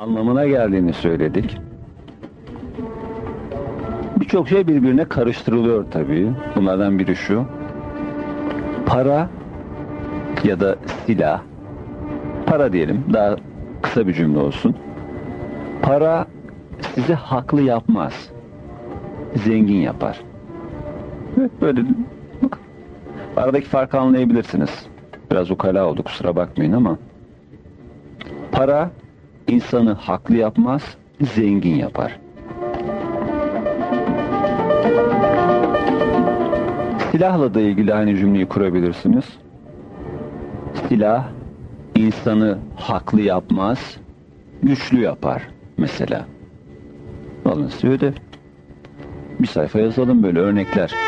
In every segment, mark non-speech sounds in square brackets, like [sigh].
anlamına geldiğini söyledik. Birçok şey birbirine karıştırılıyor tabii. Bunlardan biri şu. Para ya da silah. Para diyelim. Daha kısa bir cümle olsun. Para sizi haklı yapmaz. Zengin yapar. Böyle. Aradaki farkı anlayabilirsiniz. Biraz ukala oldu kusura bakmayın ama para insanı haklı yapmaz, zengin yapar. Silahla da ilgili aynı cümleyi kurabilirsiniz. Silah insanı haklı yapmaz, güçlü yapar mesela. Alın size. Bir sayfa yazalım böyle örnekler.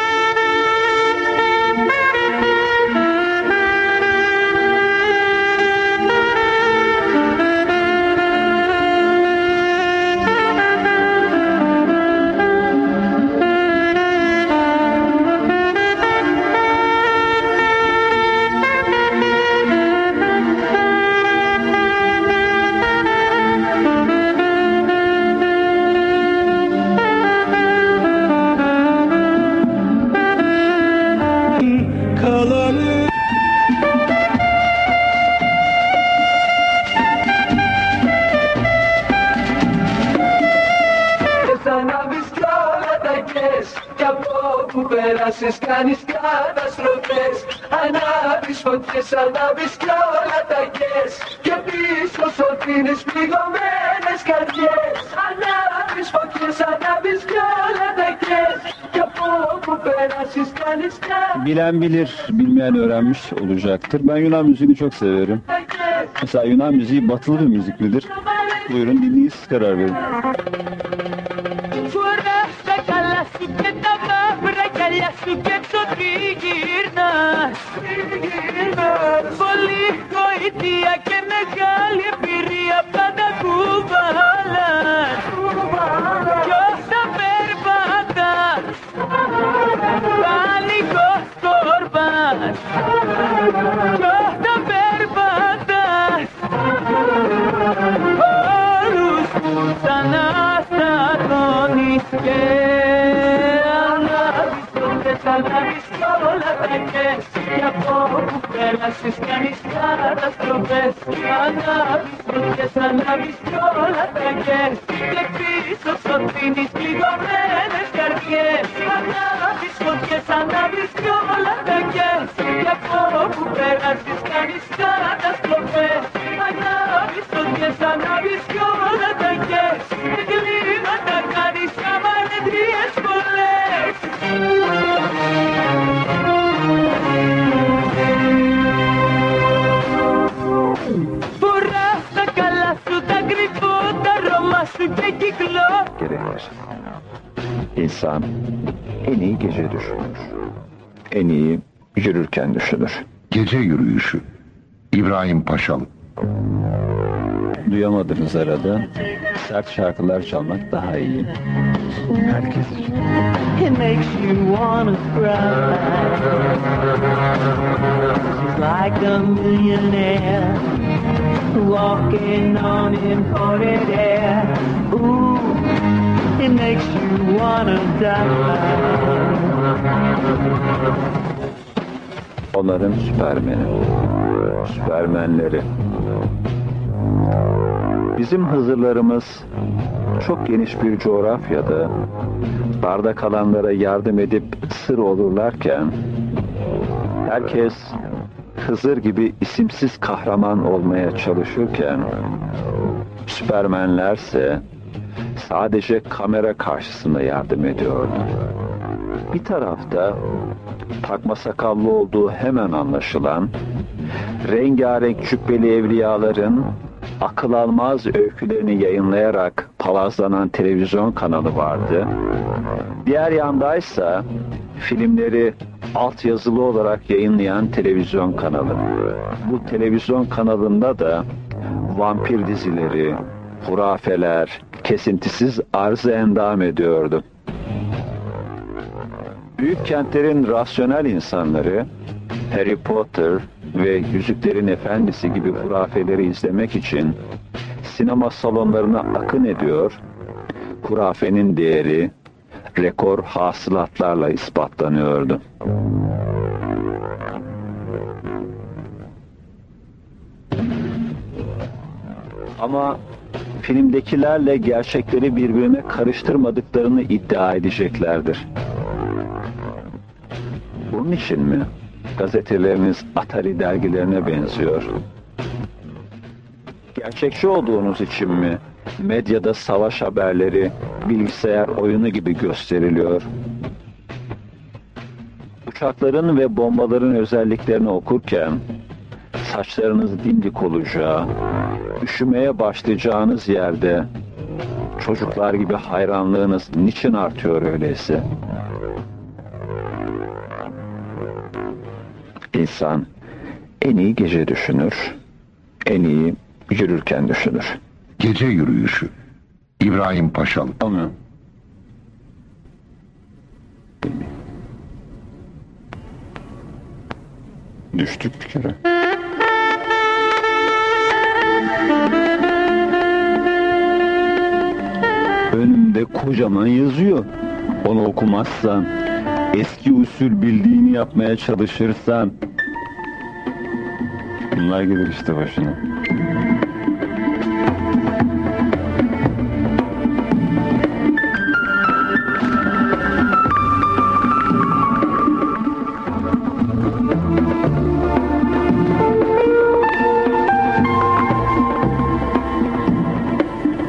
la pistola da yes, que piso soltines mi gomenes que yes, a la mis fakis la pistola da yes, que poco perasis kanistan. Bilen bilir, bilmeyen öğrenmiş olacaktır. Ben Yunan müziğini çok severim. Mesela Yunan müziği batılı bir müzik midir? Buyurun dinleyin karar verin. αγκαλιά σου και ξοτριγυρνάς Πολύ γοητεία και μεγάλη εμπειρία πάντα κουβαλάς Κι όσα περπατάς πάλι κορπάς Κι όσα περπατάς Όλους ξανά στατώνεις και φωτιές, ανάβεις κι όλα τα κες κι από όπου πέρασες κάνεις καταστροφές ανάβεις φωτιές, ανάβεις κι όλα τα κες και πίσω σου αφήνεις πληγωμένες καρδιές ανάβεις φωτιές, ανάβεις κι όλα İnsan en iyi gece düşünür. En iyi yürürken düşünür. Gece yürüyüşü. İbrahim Paşalı. Duyamadığınız arada sert şarkılar çalmak daha iyi. Herkes için. It makes you wanna cry She's like a millionaire Walking on imported air Ooh, makes you wanna die Onların süpermeni. Süpermenleri. Bizim Hızırlarımız çok geniş bir coğrafyada barda kalanlara yardım edip sır olurlarken herkes Hızır gibi isimsiz kahraman olmaya çalışırken Süpermenlerse sadece kamera karşısında yardım ediyordu. Bir tarafta takma sakallı olduğu hemen anlaşılan rengarenk cübbeli evliyaların akıl almaz öykülerini yayınlayarak palazlanan televizyon kanalı vardı. Diğer yandaysa filmleri altyazılı olarak yayınlayan televizyon kanalı. Bu televizyon kanalında da vampir dizileri, hurafeler kesintisiz arzı endam ediyordu. Büyük kentlerin rasyonel insanları Harry Potter ve Yüzüklerin Efendisi gibi hurafeleri izlemek için sinema salonlarına akın ediyor. Kurafenin değeri rekor hasılatlarla ispatlanıyordu. Ama filmdekilerle gerçekleri birbirine karıştırmadıklarını iddia edeceklerdir. Bunun için mi? Gazeteleriniz Atari dergilerine benziyor. Gerçekçi olduğunuz için mi? Medyada savaş haberleri bilgisayar oyunu gibi gösteriliyor. Uçakların ve bombaların özelliklerini okurken saçlarınız dimdik olacağı, üşümeye başlayacağınız yerde çocuklar gibi hayranlığınız niçin artıyor öyleyse? İnsan en iyi gece düşünür, en iyi yürürken düşünür. Gece yürüyüşü. İbrahim Paşalı. Ama düştük bir kere. Önümde kocaman yazıyor. Onu okumazsan, eski usul bildiğini yapmaya çalışırsan bunlar gelir işte başına.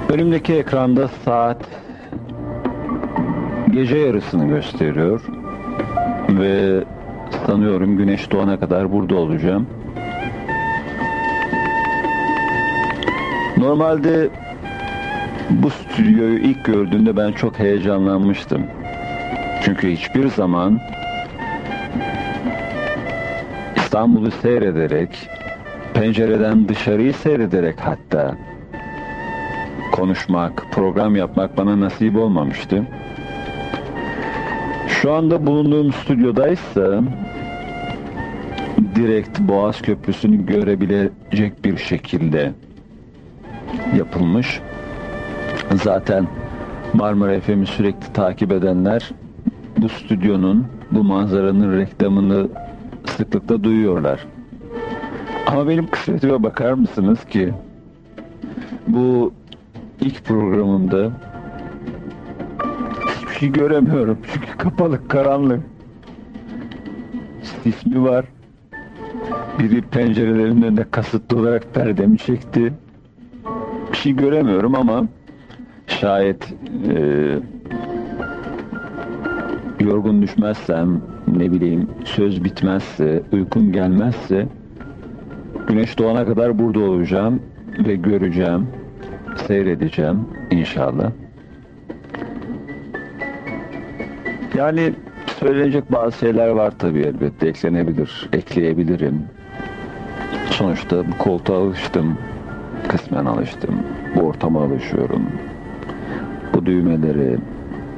Önümdeki ekranda saat gece yarısını gösteriyor ve sanıyorum güneş doğana kadar burada olacağım. Normalde bu stüdyoyu ilk gördüğümde ben çok heyecanlanmıştım. Çünkü hiçbir zaman İstanbul'u seyrederek, pencereden dışarıyı seyrederek hatta konuşmak, program yapmak bana nasip olmamıştı. Şu anda bulunduğum stüdyodaysa direkt Boğaz Köprüsü'nü görebilecek bir şekilde yapılmış. Zaten Marmara FM'i sürekli takip edenler bu stüdyonun, bu manzaranın reklamını sıklıkla duyuyorlar. Ama benim kısmetime bakar mısınız ki bu ilk programımda şey göremiyorum. Çünkü kapalı, karanlık. Sismi var. Biri pencerelerin önünde kasıtlı olarak perdemi çekti. Bir şey göremiyorum ama şayet e, yorgun düşmezsem, ne bileyim söz bitmezse, uykum gelmezse güneş doğana kadar burada olacağım ve göreceğim seyredeceğim inşallah. Yani söylenecek bazı şeyler var tabii elbette eklenebilir, ekleyebilirim. Sonuçta bu koltuğa alıştım, kısmen alıştım, bu ortama alışıyorum. Bu düğmeleri,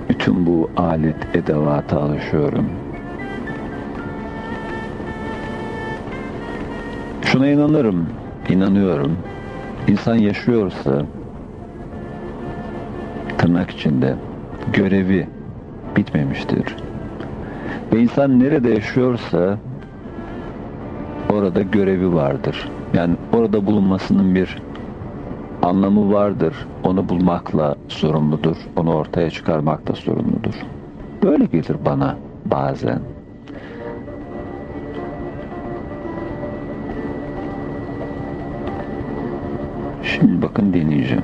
bütün bu alet edevata alışıyorum. Şuna inanırım, inanıyorum. İnsan yaşıyorsa tırnak içinde görevi bitmemiştir. Ve insan nerede yaşıyorsa orada görevi vardır. Yani orada bulunmasının bir anlamı vardır. Onu bulmakla sorumludur. Onu ortaya çıkarmakla sorumludur. Böyle gelir bana bazen. Şimdi bakın deneyeceğim.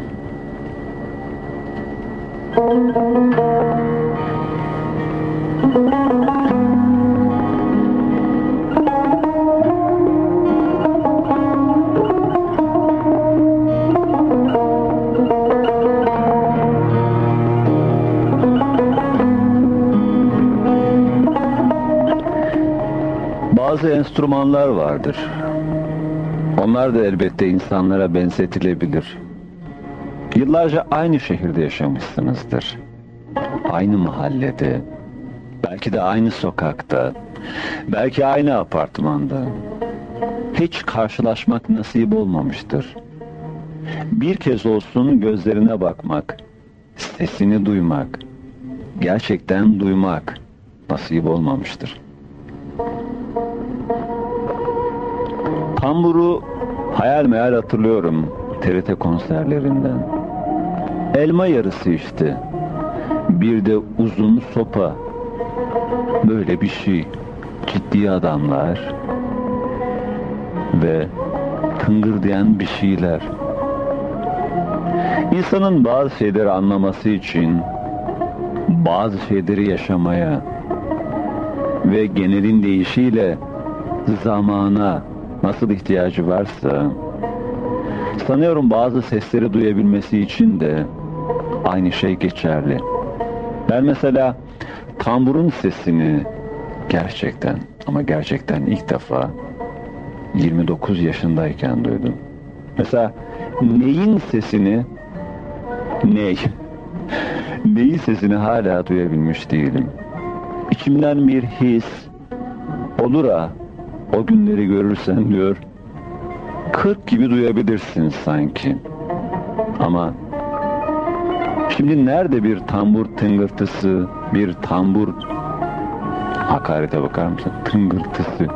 Bazı enstrümanlar vardır. Onlar da elbette insanlara benzetilebilir. Yıllarca aynı şehirde yaşamışsınızdır. Aynı mahallede, belki de aynı sokakta, belki aynı apartmanda. Hiç karşılaşmak nasip olmamıştır. bir kez olsun gözlerine bakmak, sesini duymak, gerçekten duymak nasip olmamıştır. Tamburu hayal meyal hatırlıyorum TRT konserlerinden. Elma yarısı işte. Bir de uzun sopa. Böyle bir şey. Ciddi adamlar ve tıngırdayan bir şeyler. İnsanın bazı şeyleri anlaması için bazı şeyleri yaşamaya ve genelin değişiyle zamana nasıl ihtiyacı varsa sanıyorum bazı sesleri duyabilmesi için de aynı şey geçerli. Ben mesela tamburun sesini gerçekten ama gerçekten ilk defa 29 yaşındayken duydum. Mesela neyin sesini ney [laughs] neyin sesini hala duyabilmiş değilim. İçimden bir his olur ha o günleri görürsen diyor 40 gibi duyabilirsin sanki. Ama şimdi nerede bir tambur tıngırtısı, bir tambur hakarete bakar mısın? Tıngırtısı.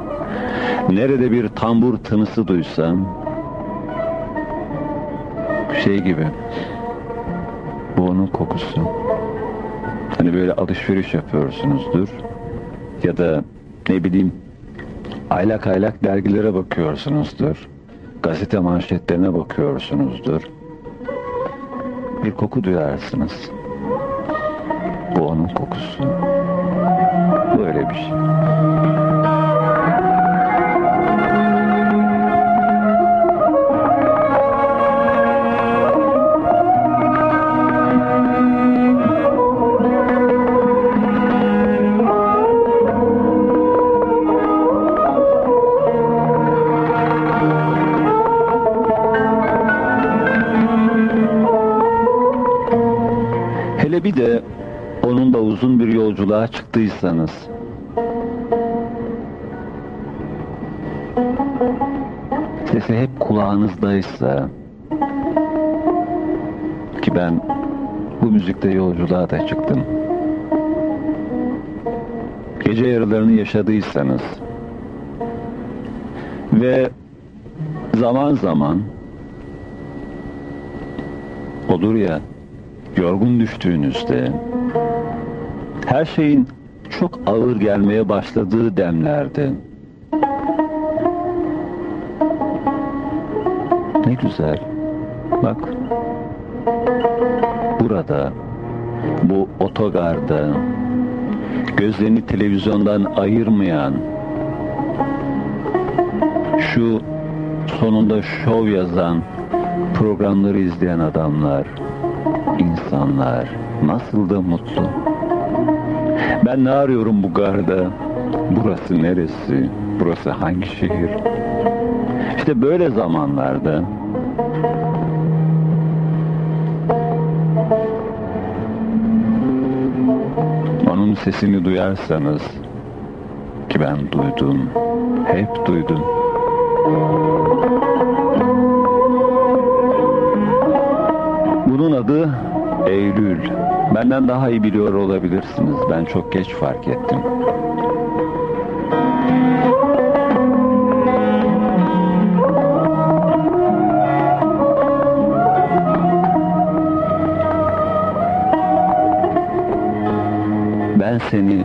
Nerede bir tambur tınısı duysam şey gibi bu onun kokusu. Hani böyle alışveriş yapıyorsunuzdur ya da ne bileyim aylak aylak dergilere bakıyorsunuzdur. Gazete manşetlerine bakıyorsunuzdur. Bir koku duyarsınız. Bu onun kokusu. Böyle bir şey. Yolculuğa çıktıysanız sesi hep kulağınızdaysa ki ben bu müzikte yolculuğa da çıktım. Gece yarılarını yaşadıysanız ve zaman zaman olur ya yorgun düştüğünüzde her şeyin çok ağır gelmeye başladığı demlerde ne güzel. Bak. Burada bu otogarda gözlerini televizyondan ayırmayan şu sonunda şov yazan programları izleyen adamlar insanlar nasıl da mutlu. Ben ne arıyorum bu garda? Burası neresi? Burası hangi şehir? İşte böyle zamanlarda onun sesini duyarsanız ki ben duydum, hep duydum. Bunun adı Eylül. Benden daha iyi biliyor olabilirsiniz. Ben çok geç fark ettim. Ben seni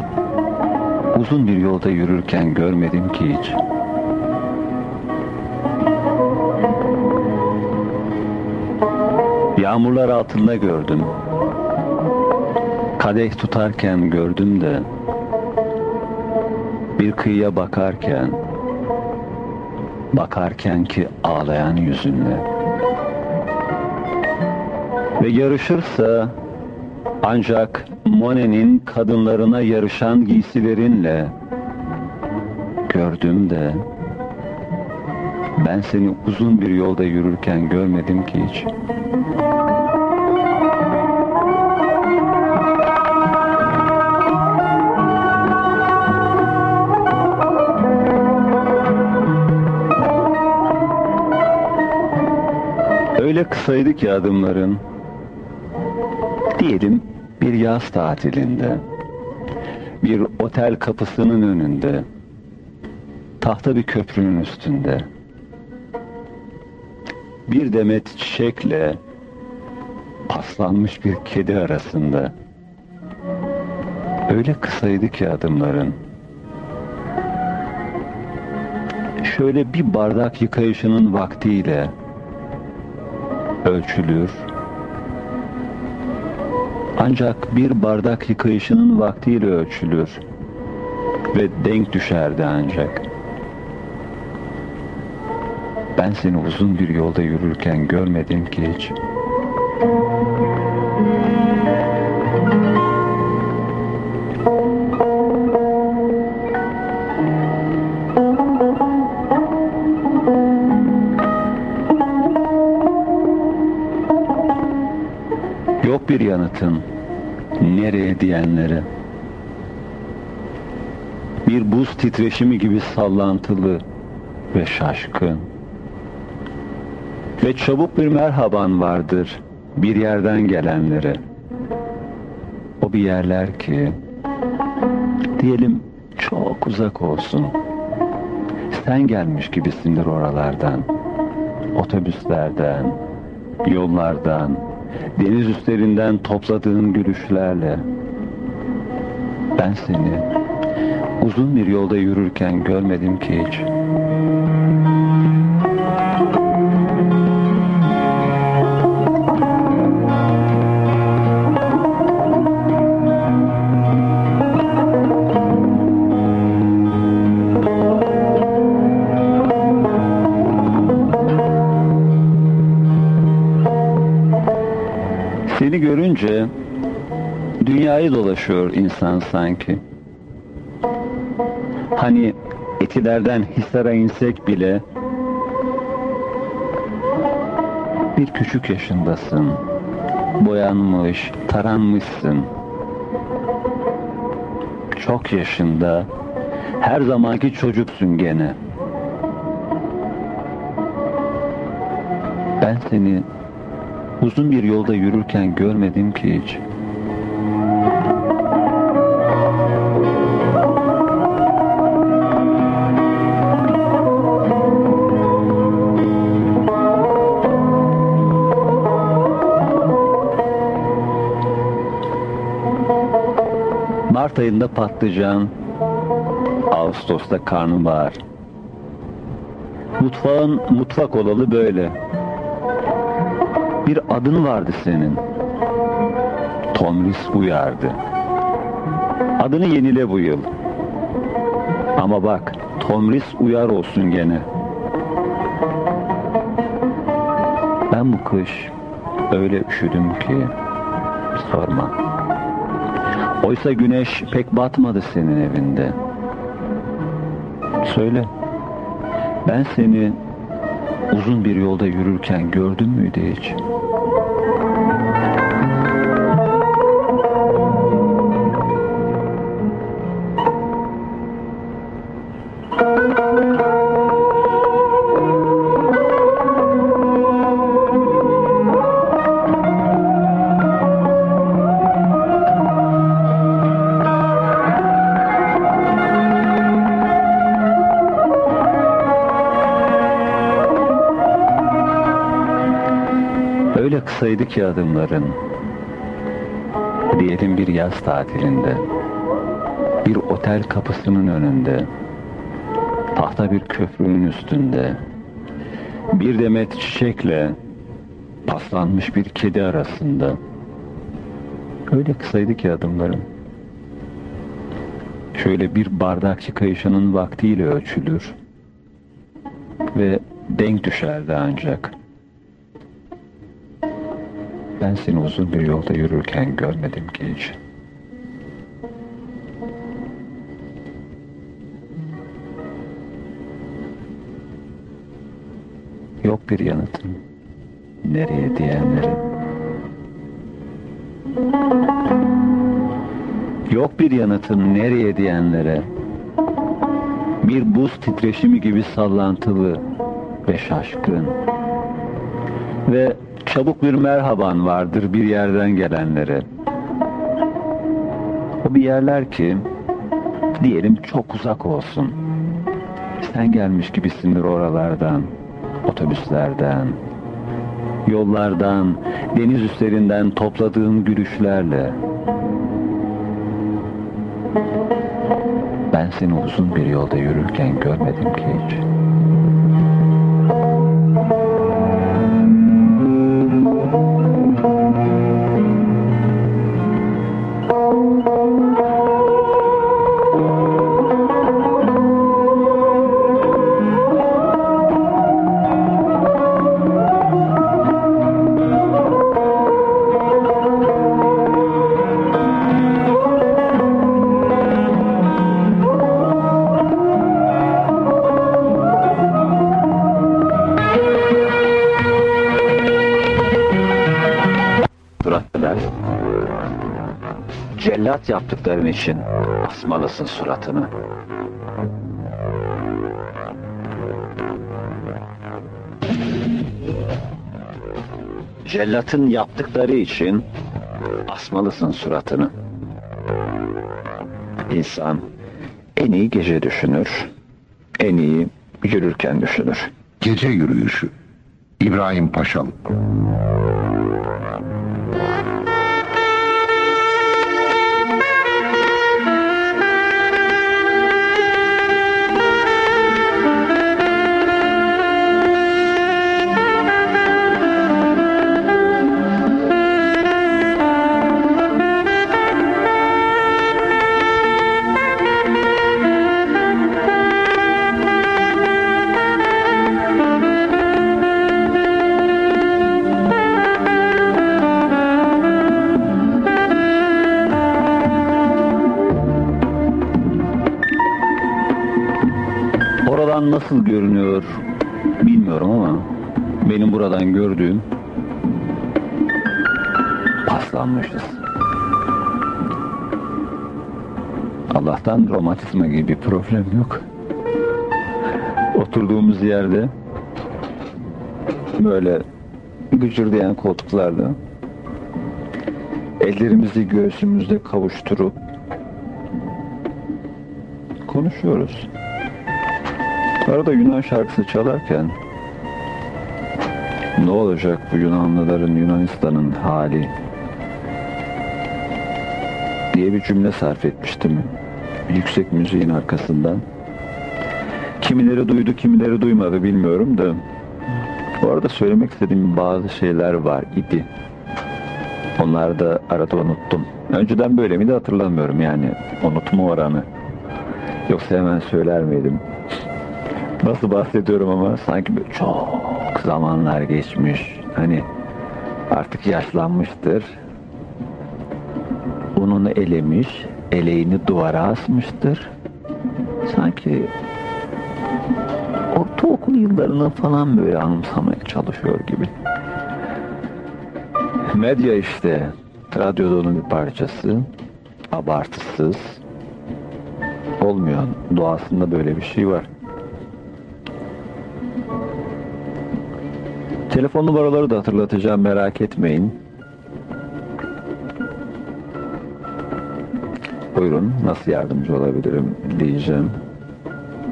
uzun bir yolda yürürken görmedim ki hiç. Yağmurlar altında gördüm. Kadeh tutarken gördüm de bir kıyıya bakarken bakarken ki ağlayan yüzünle ve yarışırsa ancak Monet'in kadınlarına yarışan giysilerinle gördüm de ben seni uzun bir yolda yürürken görmedim ki hiç. Öyle kısaydı ki adımların. Diyelim bir yaz tatilinde. Bir otel kapısının önünde. Tahta bir köprünün üstünde. Bir demet çiçekle paslanmış bir kedi arasında. Öyle kısaydı ki adımların. Şöyle bir bardak yıkayışının vaktiyle ölçülür. Ancak bir bardak yıkayışının vaktiyle ölçülür ve denk düşerdi ancak. Ben seni uzun bir yolda yürürken görmedim ki hiç. Yok bir yanıtın nereye diyenlere. Bir buz titreşimi gibi sallantılı ve şaşkın. Ve çabuk bir merhaban vardır bir yerden gelenlere. O bir yerler ki diyelim çok uzak olsun. Sen gelmiş gibisindir oralardan. Otobüslerden, yollardan, deniz üstlerinden topladığın gülüşlerle. Ben seni uzun bir yolda yürürken görmedim ki hiç. Dolaşıyor insan sanki. Hani etilerden Hisar'a insek bile bir küçük yaşındasın. Boyanmış, taranmışsın. Çok yaşında, her zamanki çocuksun gene. Ben seni uzun bir yolda yürürken görmedim ki hiç. Mart ayında patlıcan, Ağustos'ta karnabahar. Mutfağın mutfak olalı böyle. Bir adın vardı senin. Tomris uyardı. Adını yenile bu yıl. Ama bak, Tomris uyar olsun gene. Ben bu kış öyle üşüdüm ki sorma. Oysa güneş pek batmadı senin evinde. Söyle. Ben seni uzun bir yolda yürürken gördün müydü hiç? Öyle kısaydı ki adımların. Diyelim bir yaz tatilinde. Bir otel kapısının önünde. Tahta bir köprünün üstünde. Bir demet çiçekle paslanmış bir kedi arasında. Öyle kısaydı ki adımların. Şöyle bir bardak yıkayışının vaktiyle ölçülür. Ve denk düşerdi ancak. Ben seni uzun bir yolda yürürken görmedim hiç. Yok bir yanıtın. Nereye diyenlerin. Yok bir yanıtın nereye diyenlere. Bir buz titreşimi gibi sallantılı ve şaşkın. Ve çabuk bir merhaban vardır bir yerden gelenlere. O bir yerler ki diyelim çok uzak olsun. Sen gelmiş gibisindir oralardan, otobüslerden, yollardan, deniz üstlerinden topladığın gülüşlerle. Ben seni uzun bir yolda yürürken görmedim ki hiç. Yaptıkların için asmalısın suratını. Cellatın yaptıkları için asmalısın suratını. İnsan en iyi gece düşünür, en iyi yürürken düşünür. Gece yürüyüşü. İbrahim Paşalı. Oradan nasıl görünüyor bilmiyorum ama benim buradan gördüğüm paslanmışız. Allah'tan romatizma gibi bir problem yok. Oturduğumuz yerde böyle gıcırdayan koltuklarda ellerimizi göğsümüzde kavuşturup konuşuyoruz. Arada Yunan şarkısı çalarken ne olacak bu Yunanlıların Yunanistan'ın hali diye bir cümle sarf etmiştim yüksek müziğin arkasından. Kimileri duydu kimileri duymadı bilmiyorum da orada söylemek istediğim bazı şeyler var idi. Onları da arada unuttum. Önceden böyle miydi hatırlamıyorum yani unutma oranı. Yoksa hemen söyler miydim? Nasıl bahsediyorum ama sanki böyle çok zamanlar geçmiş. Hani artık yaşlanmıştır. Ununu elemiş, eleğini duvara asmıştır. Sanki ortaokul yıllarını falan böyle anımsamaya çalışıyor gibi. Medya işte, radyoda onun bir parçası, abartısız, olmuyor. Doğasında böyle bir şey var. Telefon numaraları da hatırlatacağım merak etmeyin. Buyurun nasıl yardımcı olabilirim diyeceğim.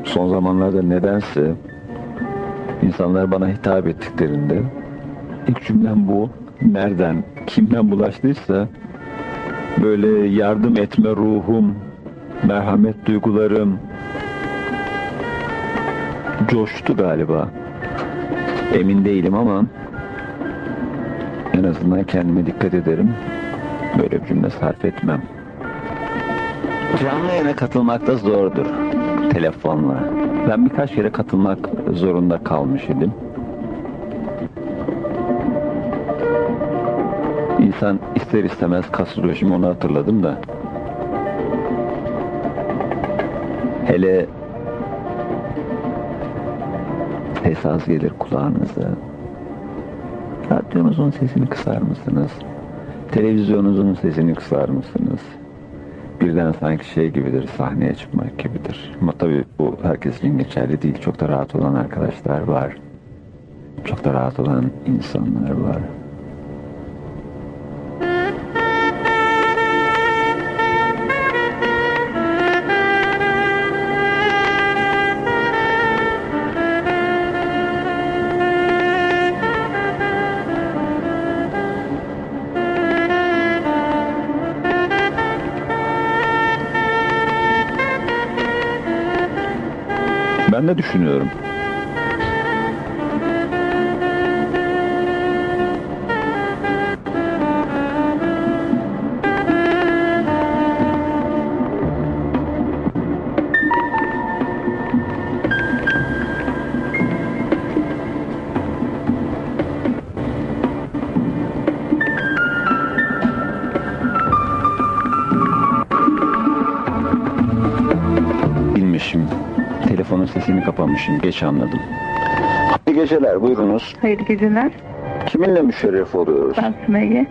Son zamanlarda nedense insanlar bana hitap ettiklerinde ilk cümlem bu. Nereden, kimden bulaştıysa böyle yardım etme ruhum, merhamet duygularım coştu galiba. Emin değilim ama en azından kendime dikkat ederim. Böyle bir cümle sarf etmem. Canlı yayına katılmak da zordur. Telefonla. Ben birkaç kere katılmak zorunda kalmış idim. İnsan ister istemez kasılıyor. Şimdi onu hatırladım da. Hele esas gelir kulağınıza. Radyonuzun sesini kısar mısınız? Televizyonunuzun sesini kısar mısınız? Birden sanki şey gibidir, sahneye çıkmak gibidir. Ama tabii bu herkes için geçerli değil. Çok da rahat olan arkadaşlar var. Çok da rahat olan insanlar var. Düşünüyorum. Geç anladım. İyi geceler. Buyurunuz. Hayırlı geceler. Kiminle müşerref oluyoruz? Ben Sümeyye.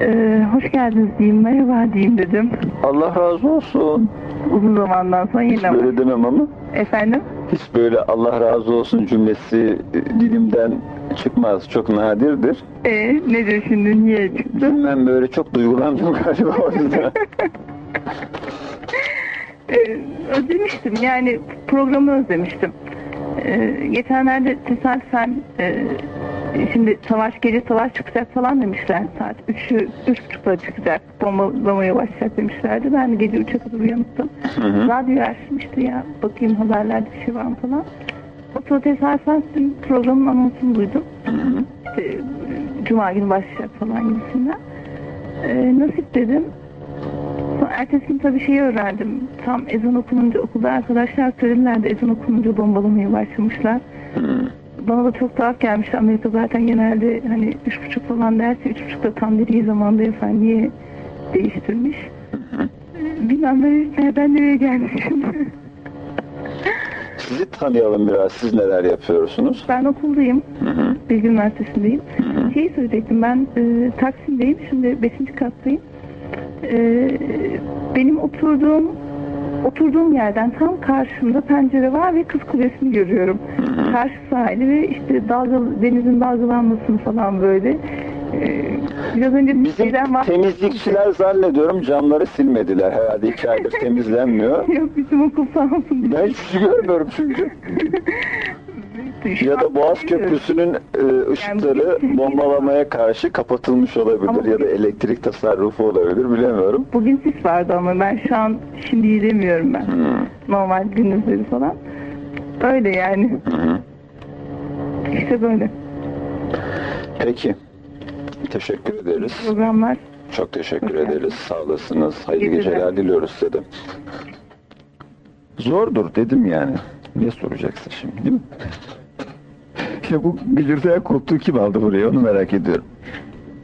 Ee, hoş geldiniz diyeyim, merhaba diyeyim dedim. Allah razı olsun. Uzun zamandan sonra Hiç yine böyle demem ama. Efendim? Hiç böyle Allah razı olsun cümlesi e, dilimden çıkmaz. Çok nadirdir. Ee, nedir şimdi, niye çıktı? Ben böyle çok duygulandım [laughs] galiba o yüzden. Ee, özlemiştim, yani programı özlemiştim. Ee, geçenlerde tesadüfen e, şimdi savaş gece savaş çıkacak falan demişler. Saat 3'ü 3.30'da çıkacak bombalamaya başlayacak demişlerdi. Ben de gece 3'e kadar uyanıktım. Radyo açtım işte ya bakayım haberlerde bir şey var mı falan. O sırada tesadüfen programın anonsunu duydum. İşte e, cuma günü başlayacak falan gibisinden. Ee, nasip dedim ertesi gün tabii şeyi öğrendim. Tam ezan okununca okulda arkadaşlar söylediler de ezan okununca bombalamaya başlamışlar. Bana da çok tuhaf gelmişti. Amerika zaten genelde hani üç buçuk falan derse üç buçukta tam dediği zamanda niye değiştirmiş. Bilmem ben nereden nereye gelmişim. Sizi tanıyalım biraz. Siz neler yapıyorsunuz? ben okuldayım. Bilgi Üniversitesi'ndeyim. Şeyi söyleyecektim ben e, Taksim'deyim. Şimdi 5. kattayım. E, benim oturduğum oturduğum yerden tam karşımda pencere var ve Kız Kulesi'ni görüyorum. Karşı sahili ve işte dalga, denizin dalgalanmasını falan böyle. E, biraz önce Bizim temizlikçiler zannediyorum camları silmediler. Herhalde iki aydır [laughs] temizlenmiyor. Yok bizim okul sağ olsun. Ben şey görmüyorum çünkü. [laughs] Ya da Boğaz bilmiyorum. Köprüsü'nün e, ışıkları bombalamaya karşı kapatılmış olabilir Ama- ya da elektrik tasarrufu olabilir bilemiyorum. Bugün sis vardı ama ben şu an şimdi yiyemiyorum ben. Normal gündüzleri falan. Öyle yani. İşte böyle Peki. Teşekkür ederiz. programlar. Çok teşekkür ederiz. Sağ olasınız. Hayırlı Geceler. geceler diliyoruz size. Zordur dedim yani. Niye soracaksın şimdi değil mi? İşte bu gıcırtıya koltuğu kim aldı buraya onu merak ediyorum.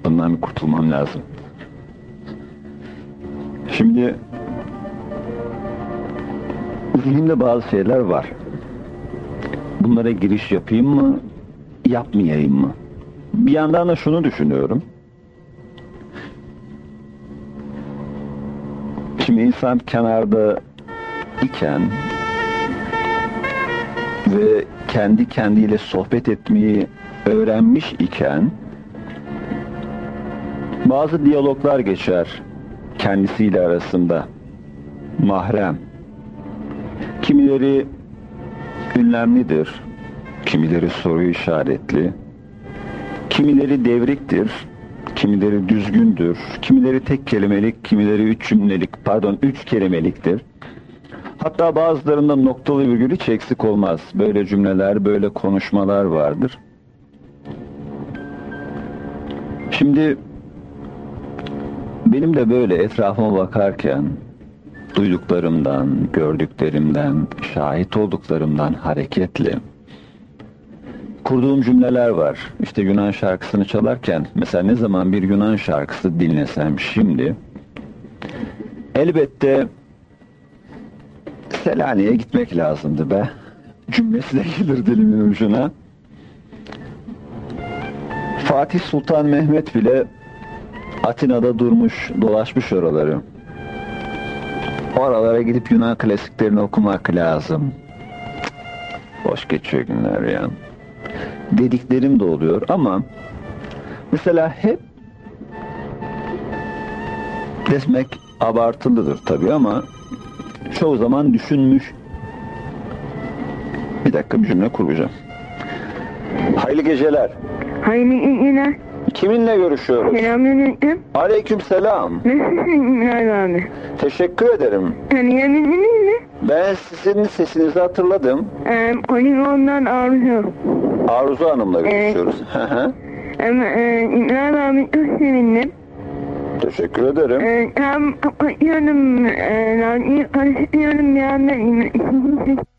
Bundan bir kurtulmam lazım. Şimdi zihnimde bazı şeyler var. Bunlara giriş yapayım mı, yapmayayım mı? Bir yandan da şunu düşünüyorum. Şimdi insan kenarda iken ve kendi kendiyle sohbet etmeyi öğrenmiş iken bazı diyaloglar geçer kendisiyle arasında mahrem. Kimileri ünlemlidir, kimileri soru işaretli, kimileri devriktir, kimileri düzgündür, kimileri tek kelimelik, kimileri üç cümlelik, pardon üç kelimeliktir. Hatta bazılarında noktalı virgül hiç eksik olmaz. Böyle cümleler, böyle konuşmalar vardır. Şimdi benim de böyle etrafıma bakarken duyduklarımdan, gördüklerimden, şahit olduklarımdan hareketle kurduğum cümleler var. İşte Yunan şarkısını çalarken mesela ne zaman bir Yunan şarkısı dinlesem şimdi elbette Selanik'e gitmek lazımdı be. Cümlesi de gelir dilimin ucuna. Fatih Sultan Mehmet bile Atina'da durmuş, dolaşmış oraları. Oralara gidip Yunan klasiklerini okumak lazım. Boş geçiyor günler ya. Dediklerim de oluyor ama mesela hep desmek abartılıdır tabii ama çoğu zaman düşünmüş. Bir dakika bir cümle kuracağım. Hayırlı geceler. Hayırlı yine Kiminle görüşüyoruz? Selamünaleyküm. Aleyküm selam. Nasılsın İbrahim abi? Teşekkür ederim. Tanıyabildiniz mi? Ben sizin sesinizi hatırladım. Ee, Poligon'dan Arzu. Arzu Hanım'la görüşüyoruz. Hı. Ama e, abi çok sevindim. Teşekkür ederim. Ee, tam kapatıyorum. E, radyoyu karıştırıyorum bir.